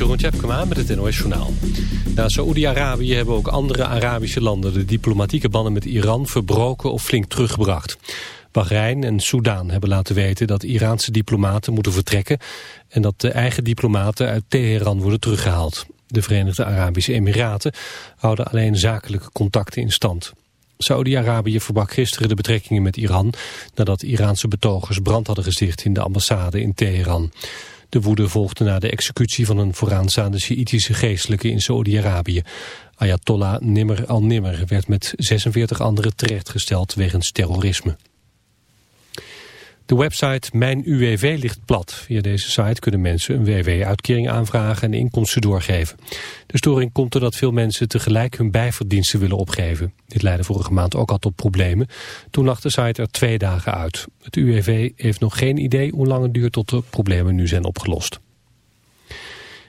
Jeroen Tjepkema met het NOS Journaal. Na Saoedi-Arabië hebben ook andere Arabische landen... de diplomatieke banden met Iran verbroken of flink teruggebracht. Bahrein en Soudaan hebben laten weten dat Iraanse diplomaten moeten vertrekken... en dat de eigen diplomaten uit Teheran worden teruggehaald. De Verenigde Arabische Emiraten houden alleen zakelijke contacten in stand. Saudi-Arabië verbrak gisteren de betrekkingen met Iran... nadat Iraanse betogers brand hadden gezicht in de ambassade in Teheran. De woede volgde na de executie van een vooraanstaande Sjiitische geestelijke in Saudi-Arabië. Ayatollah Nimmer al-Nimmer werd met 46 anderen terechtgesteld wegens terrorisme. De website Mijn UWV ligt plat. Via deze site kunnen mensen een WW-uitkering aanvragen en inkomsten doorgeven. De storing komt doordat veel mensen tegelijk hun bijverdiensten willen opgeven. Dit leidde vorige maand ook al tot problemen. Toen lag de site er twee dagen uit. Het UWV heeft nog geen idee hoe lang het duurt tot de problemen nu zijn opgelost.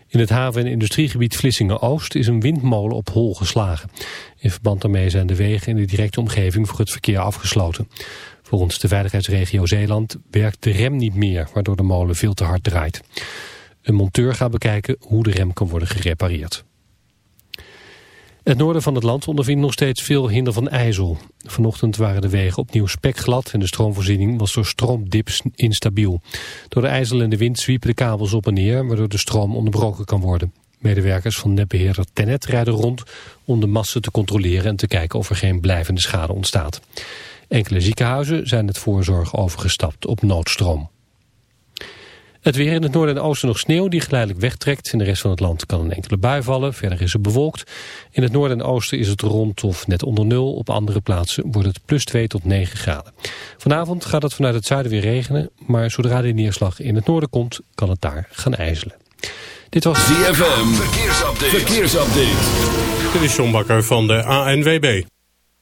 In het haven- en industriegebied Vlissingen-Oost is een windmolen op hol geslagen. In verband daarmee zijn de wegen in de directe omgeving voor het verkeer afgesloten. Volgens de veiligheidsregio Zeeland werkt de rem niet meer, waardoor de molen veel te hard draait. Een monteur gaat bekijken hoe de rem kan worden gerepareerd. Het noorden van het land ondervindt nog steeds veel hinder van ijzel. Vanochtend waren de wegen opnieuw spekglad en de stroomvoorziening was door stroomdips instabiel. Door de ijzel en de wind zwiepen de kabels op en neer, waardoor de stroom onderbroken kan worden. Medewerkers van netbeheerder Tenet rijden rond om de massen te controleren en te kijken of er geen blijvende schade ontstaat. Enkele ziekenhuizen zijn het voorzorg overgestapt op noodstroom. Het weer in het noorden en oosten nog sneeuw die geleidelijk wegtrekt. In de rest van het land kan een enkele bui vallen. Verder is het bewolkt. In het noorden en oosten is het rond of net onder nul. Op andere plaatsen wordt het plus 2 tot 9 graden. Vanavond gaat het vanuit het zuiden weer regenen. Maar zodra de neerslag in het noorden komt, kan het daar gaan ijzelen. Dit was ZFM. Verkeersupdate. Verkeersupdate. Dit is John Bakker van de ANWB.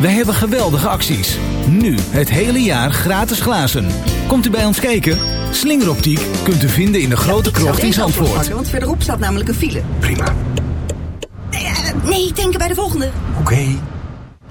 We hebben geweldige acties. Nu het hele jaar gratis glazen. Komt u bij ons kijken? Slingeroptiek kunt u vinden in de grote krocht in Zandvoort. Want verderop staat namelijk een file. Prima. Eh, nee, denken bij de volgende. Oké.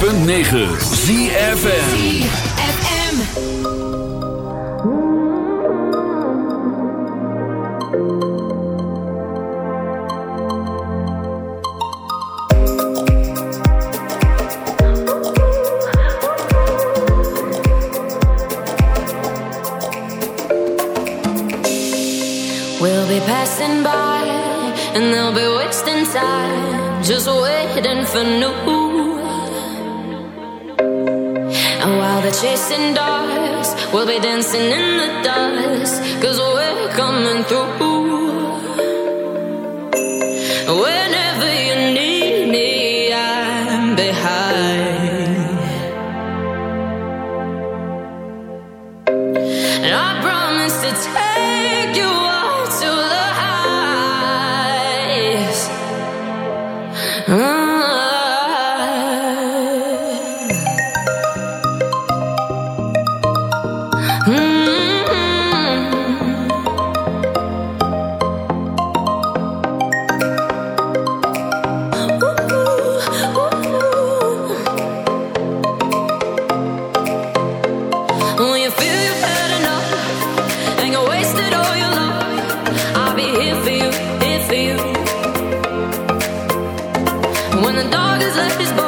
106.9 ZFN when the dog has left his bone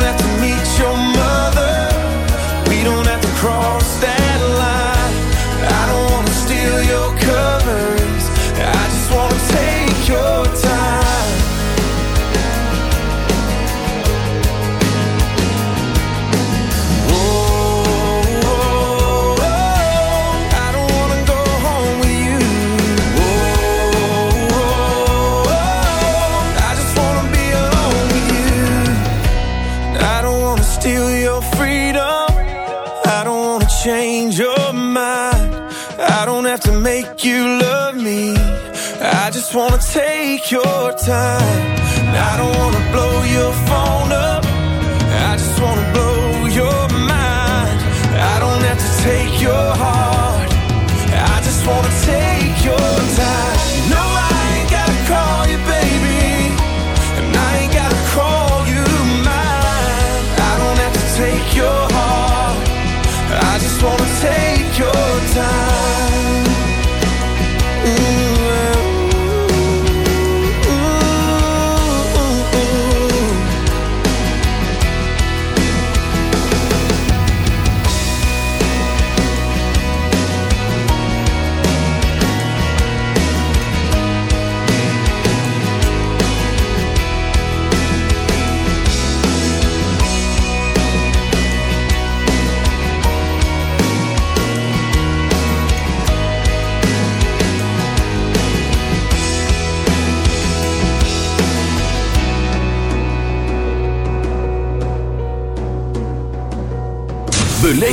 time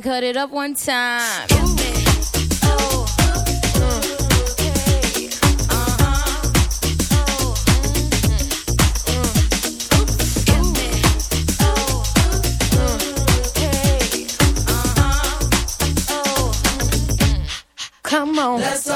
Dollar cut it up one time. Come on.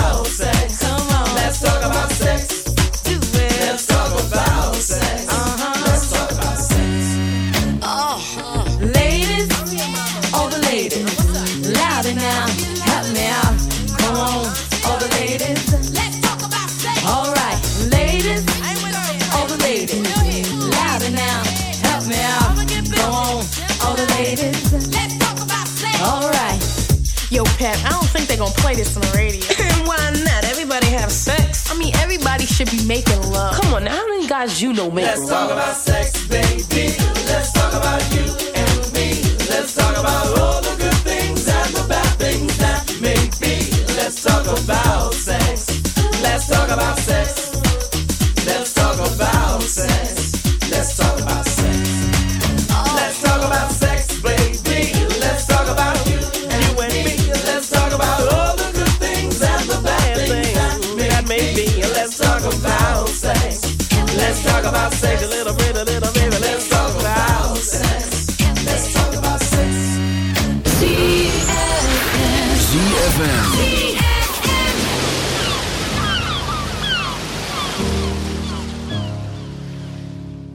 making love. Come on, now, how many guys you know making love? Let's talk about sex, baby. Let's talk about you.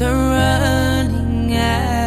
nights are running out.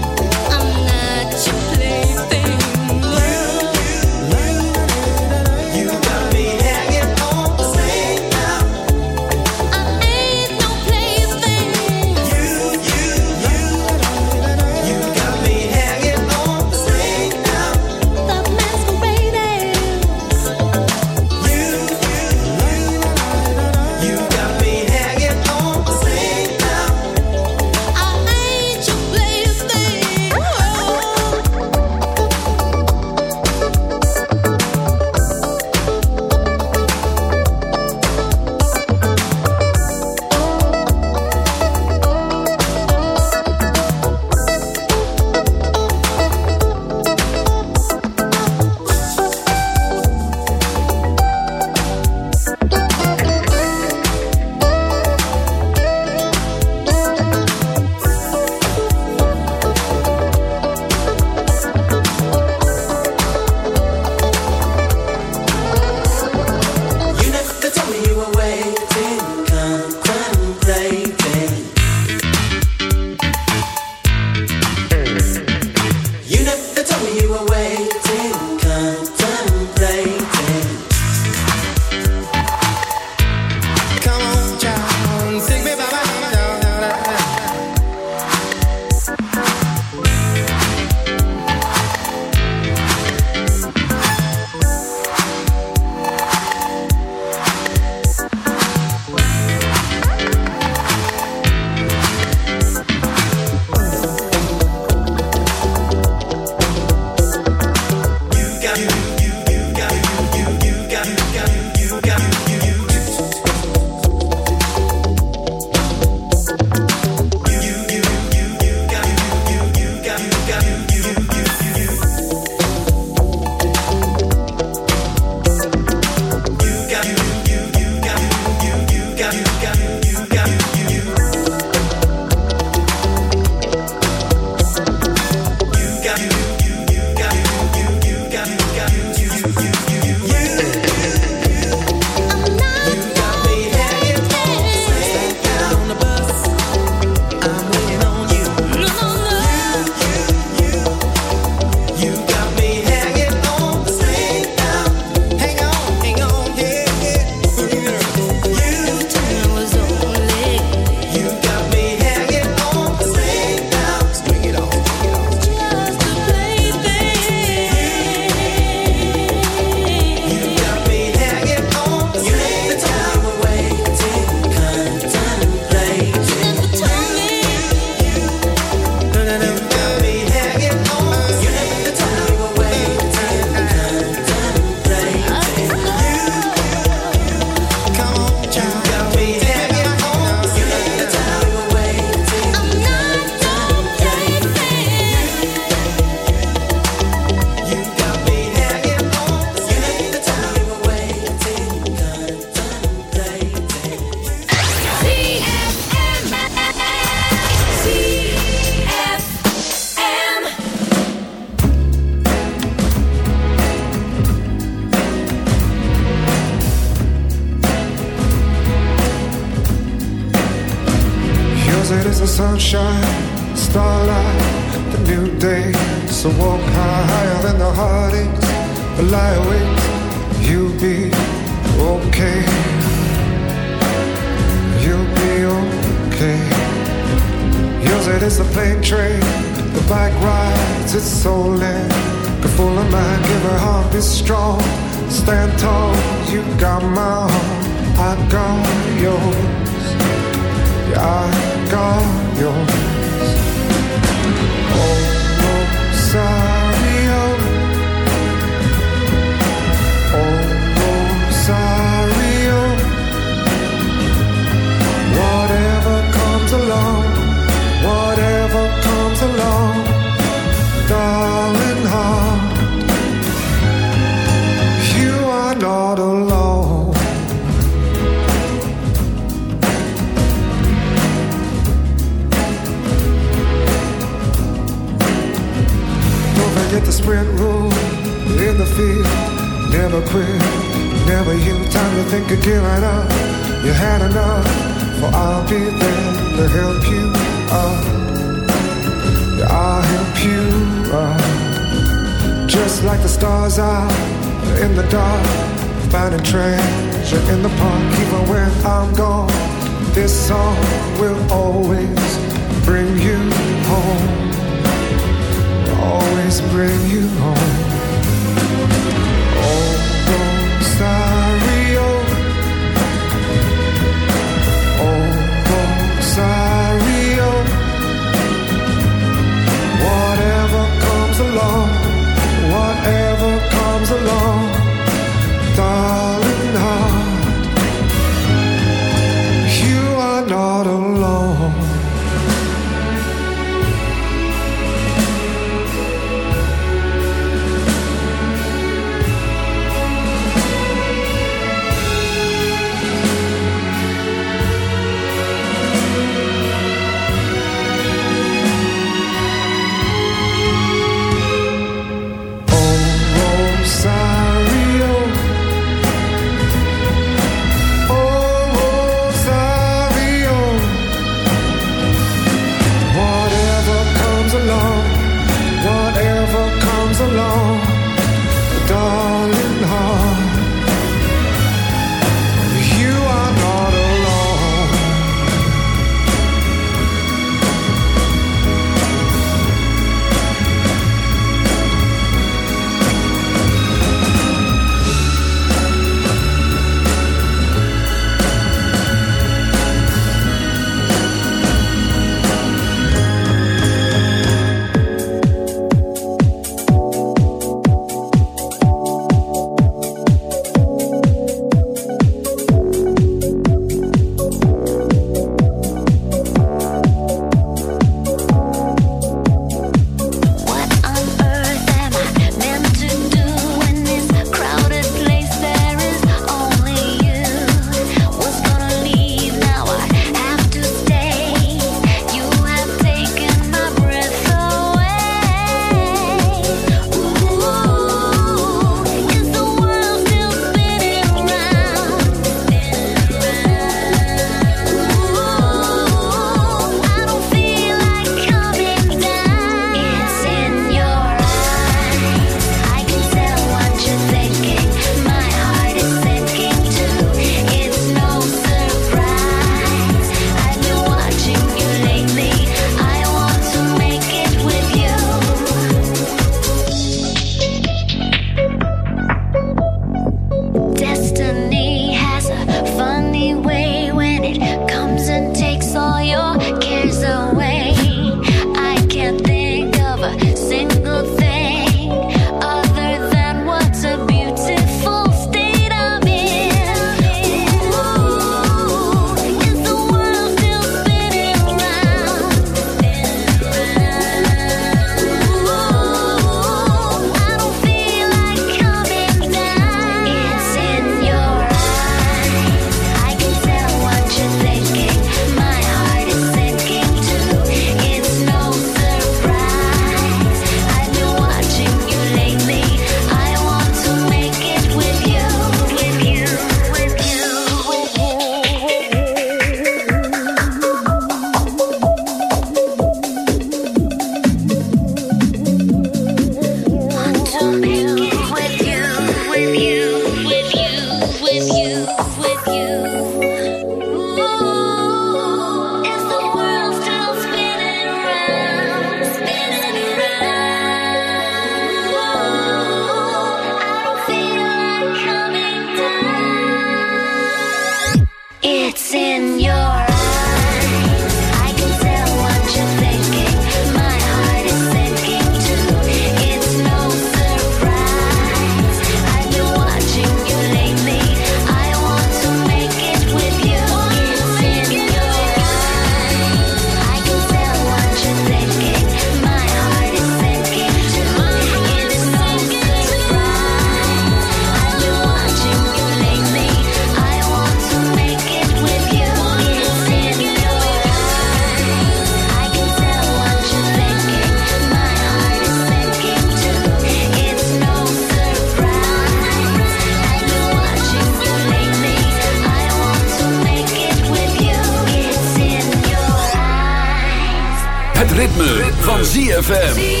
ritme, van ZFM.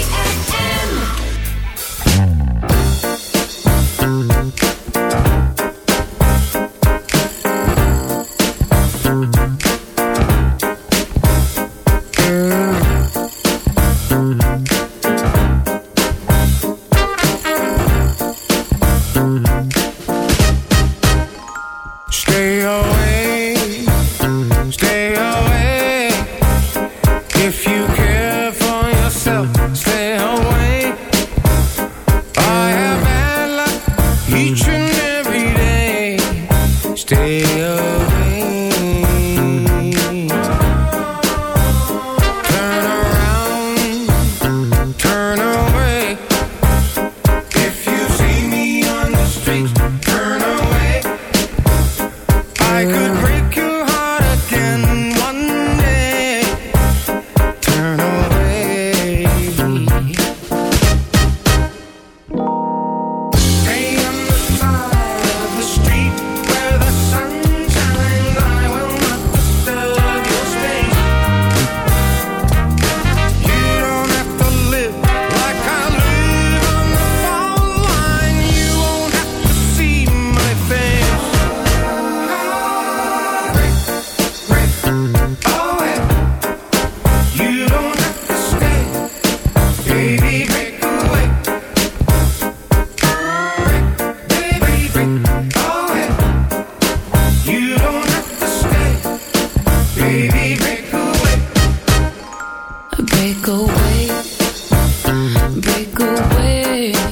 good way.